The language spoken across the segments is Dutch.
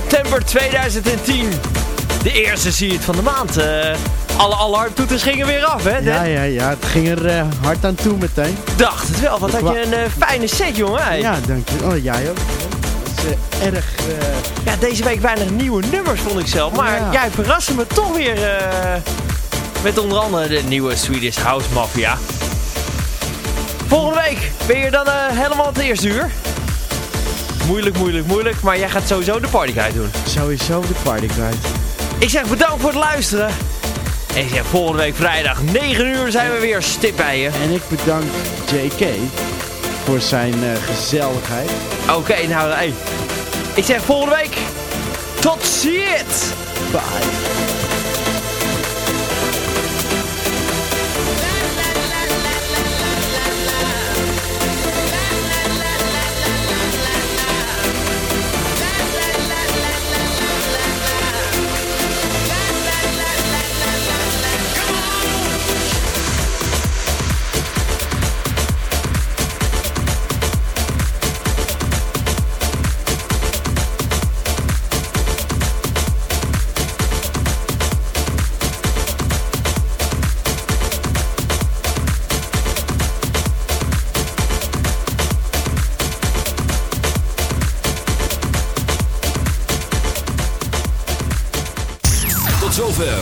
september 2010. De eerste zie het van de maand. Uh, alle alarmtoeters gingen weer af, hè? Ja, ja, ja. Het ging er uh, hard aan toe meteen. Dacht het wel. Wat had je een uh, fijne set, jongen. Ja, dank je. Oh, jij ook. Dat is erg... Ja, deze week weinig nieuwe nummers, vond ik zelf. Maar ja. jij verraste me toch weer met onder andere de nieuwe Swedish House Mafia. Volgende week ben je dan helemaal het eerste uur. Moeilijk, moeilijk, moeilijk. Maar jij gaat sowieso de partyguide doen. Sowieso de partyguide. Ik zeg bedankt voor het luisteren. En ik zeg volgende week vrijdag 9 uur zijn we weer stip bij je. En ik bedank JK voor zijn uh, gezelligheid. Oké, nou hey. Ik zeg volgende week tot ziens. Bye.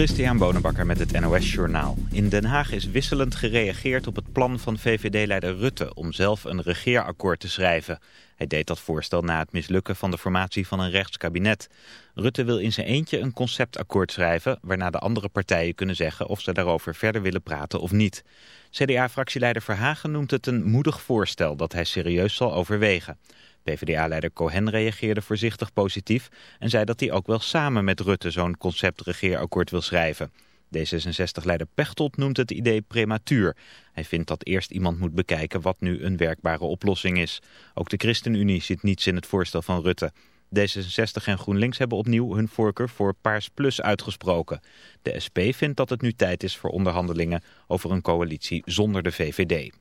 Christian Bonenbakker met het NOS Journaal. In Den Haag is wisselend gereageerd op het plan van VVD-leider Rutte... om zelf een regeerakkoord te schrijven... Hij deed dat voorstel na het mislukken van de formatie van een rechtskabinet. Rutte wil in zijn eentje een conceptakkoord schrijven... waarna de andere partijen kunnen zeggen of ze daarover verder willen praten of niet. CDA-fractieleider Verhagen noemt het een moedig voorstel dat hij serieus zal overwegen. PvdA-leider Cohen reageerde voorzichtig positief en zei dat hij ook wel samen met Rutte zo'n conceptregeerakkoord wil schrijven. D66-leider Pechtold noemt het idee prematuur. Hij vindt dat eerst iemand moet bekijken wat nu een werkbare oplossing is. Ook de ChristenUnie ziet niets in het voorstel van Rutte. D66 en GroenLinks hebben opnieuw hun voorkeur voor Paars Plus uitgesproken. De SP vindt dat het nu tijd is voor onderhandelingen over een coalitie zonder de VVD.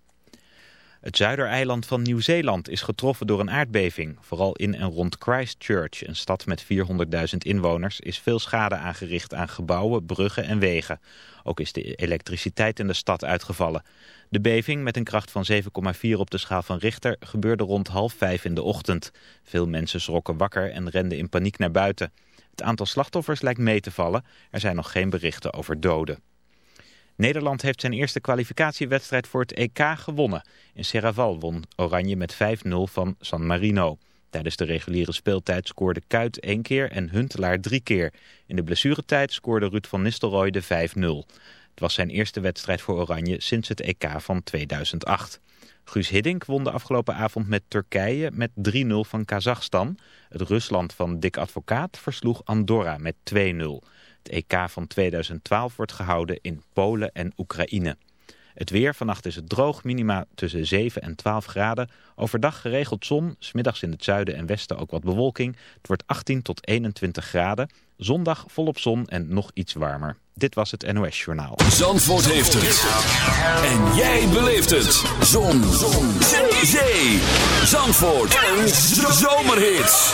Het zuidereiland van Nieuw-Zeeland is getroffen door een aardbeving. Vooral in en rond Christchurch, een stad met 400.000 inwoners, is veel schade aangericht aan gebouwen, bruggen en wegen. Ook is de elektriciteit in de stad uitgevallen. De beving met een kracht van 7,4 op de schaal van Richter gebeurde rond half vijf in de ochtend. Veel mensen schrokken wakker en renden in paniek naar buiten. Het aantal slachtoffers lijkt mee te vallen. Er zijn nog geen berichten over doden. Nederland heeft zijn eerste kwalificatiewedstrijd voor het EK gewonnen. In Serraval won Oranje met 5-0 van San Marino. Tijdens de reguliere speeltijd scoorde Kuit één keer en Huntelaar drie keer. In de blessuretijd scoorde Ruud van Nistelrooy de 5-0. Het was zijn eerste wedstrijd voor Oranje sinds het EK van 2008. Guus Hiddink won de afgelopen avond met Turkije met 3-0 van Kazachstan. Het Rusland van Dick Advocaat versloeg Andorra met 2-0. EK van 2012 wordt gehouden in Polen en Oekraïne. Het weer, vannacht is het droog, minima tussen 7 en 12 graden. Overdag geregeld zon, smiddags in het zuiden en westen ook wat bewolking. Het wordt 18 tot 21 graden. Zondag volop zon en nog iets warmer. Dit was het NOS Journaal. Zandvoort heeft het. En jij beleeft het. Zon. zon. Zee. Zandvoort. Een zomerhit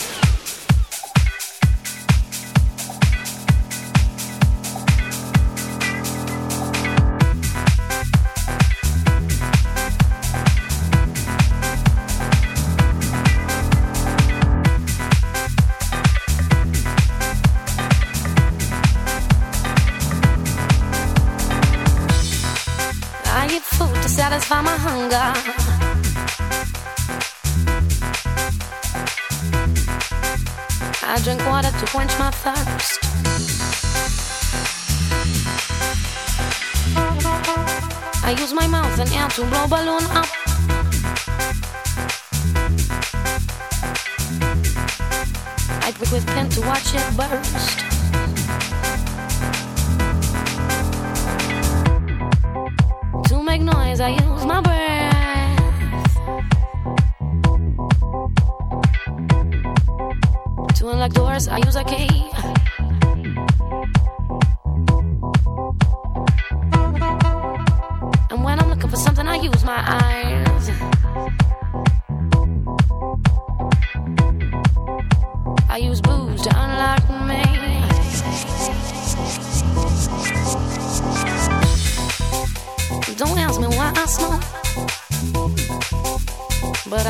Blow balloon up.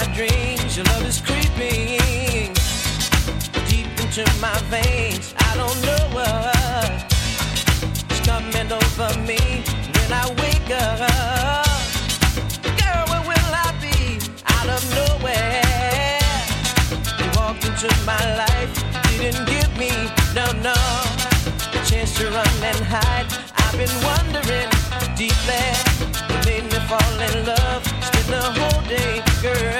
My dreams. Your love is creeping deep into my veins. I don't know what's coming over me when I wake up. Girl, where will I be? Out of nowhere. You walked into my life, didn't give me no, no chance to run and hide. I've been wondering deeply, what made me fall in love. Spend the whole day, girl,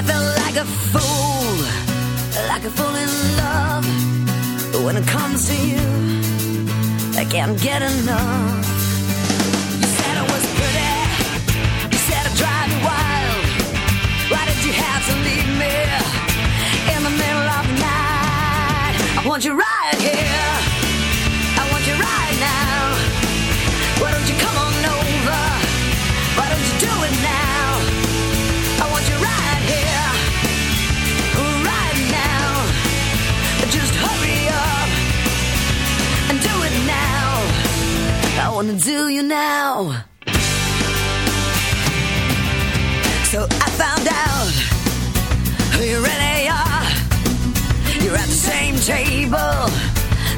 I felt like a fool, like a fool in love. But when it comes to you, I can't get enough.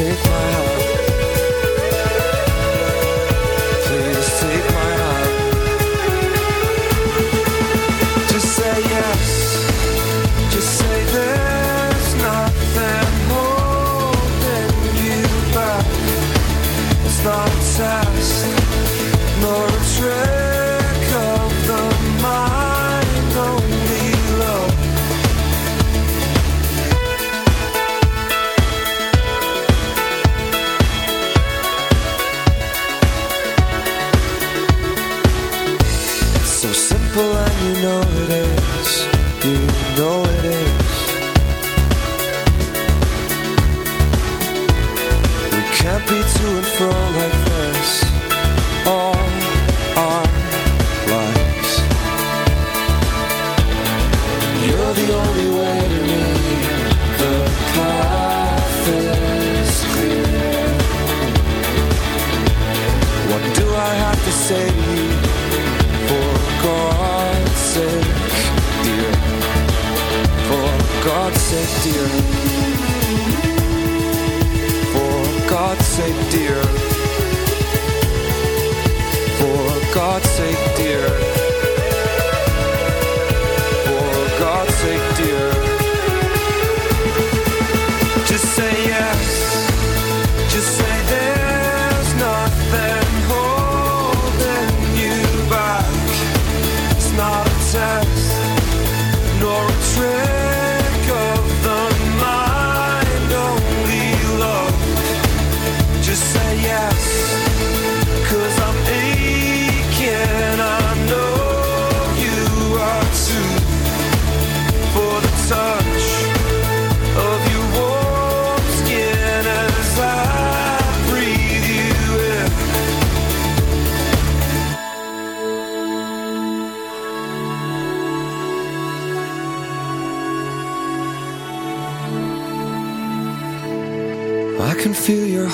take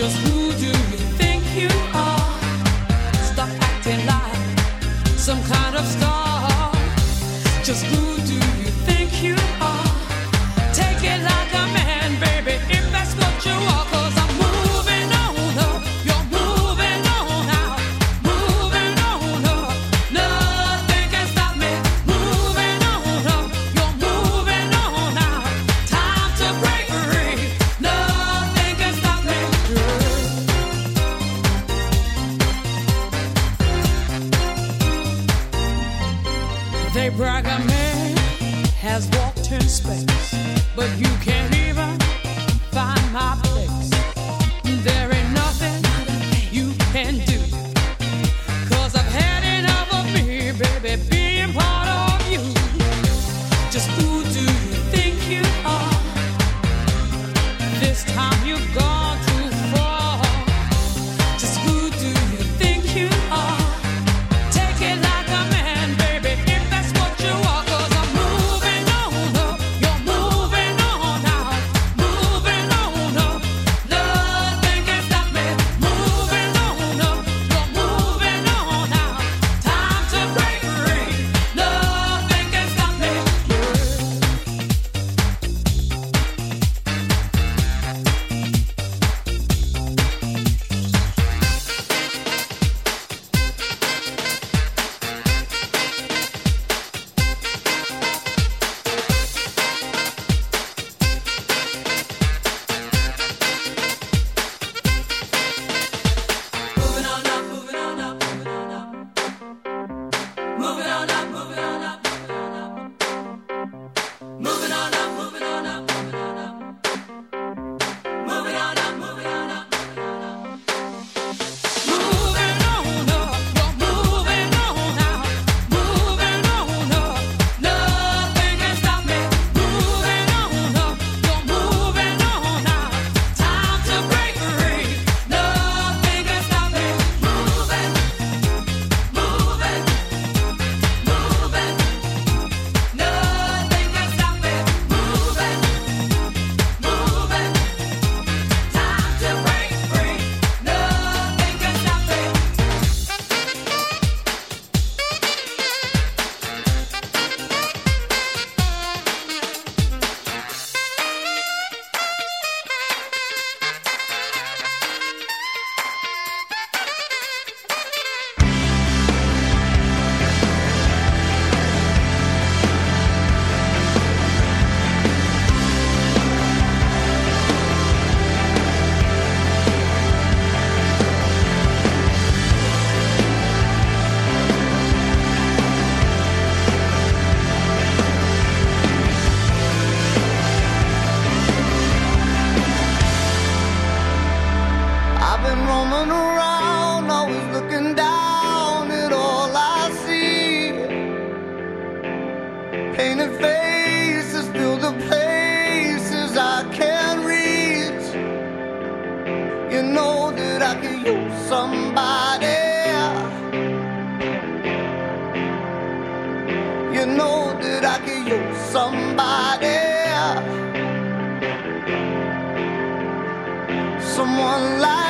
Just who do you think you are? Stop acting like some kind of star. Just who Someone like